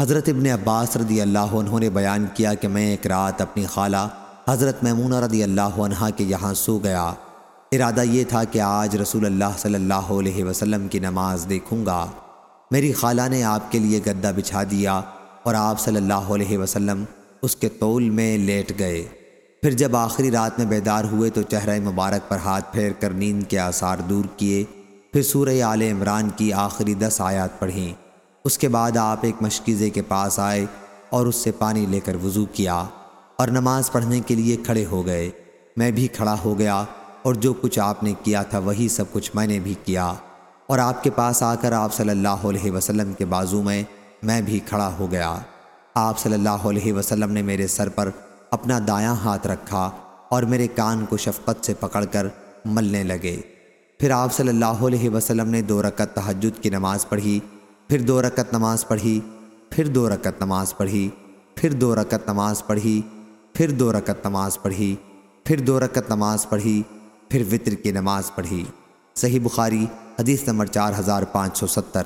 حضرت ابن عباس رضی اللہ عنہ نے بیان کیا کہ میں ایک رات اپنی خالہ حضرت میمونہ رضی اللہ عنہ کے یہاں سو گیا۔ ارادہ یہ تھا کہ آج رسول اللہ صلی اللہ علیہ وسلم کی نماز دیکھوں گا۔ میری خالہ نے آپ کے لیے گدہ بچھا دیا اور آپ صلی اللہ علیہ وسلم اس کے طول میں لیٹ گئے۔ پھر جب آخری رات میں بیدار ہوئے تو چہرہ مبارک پر ہاتھ پھیر کر نیند کے آثار دور کیے۔ پھر سورہ آل عمران کی آخری دس آیات پڑھیں۔ اس کے بعد آپ ایک مشکیزے کے پاس آئے اور اس سے پانی لے کر وضو کیا اور نماز پڑھنے کے لیے کھڑے ہو گئے۔ میں بھی کھڑا ہو گیا اور جو کچھ آپ نے کیا تھا وہی سب کچھ میں نے بھی کیا۔ اور آپ کے پاس آ کر آپ صلی اللہ علیہ وسلم کے بازو میں میں بھی کھڑا ہو گیا۔ آپ صلی اللہ علیہ وسلم نے میرے سر پر اپنا دایاں ہاتھ رکھا اور میرے کان کو شفقت سے پکڑ کر ملنے لگے۔ پھر آپ صلی اللہ علیہ وسلم نے دو رکعت تہجد کی نماز پڑھی پھر دو رکعت نماز پڑھی، پھر دو رکعت نماز پڑھی، پھر دو رکعت نماز پڑھی، پھر دو رکعت نماز پڑھی، پھر دو رکعت نماز پڑھی، پھر وطر کی نماز پڑھی۔ صحیح بخاری، حدیث نمبر چار ہزار پانچ سو ستر۔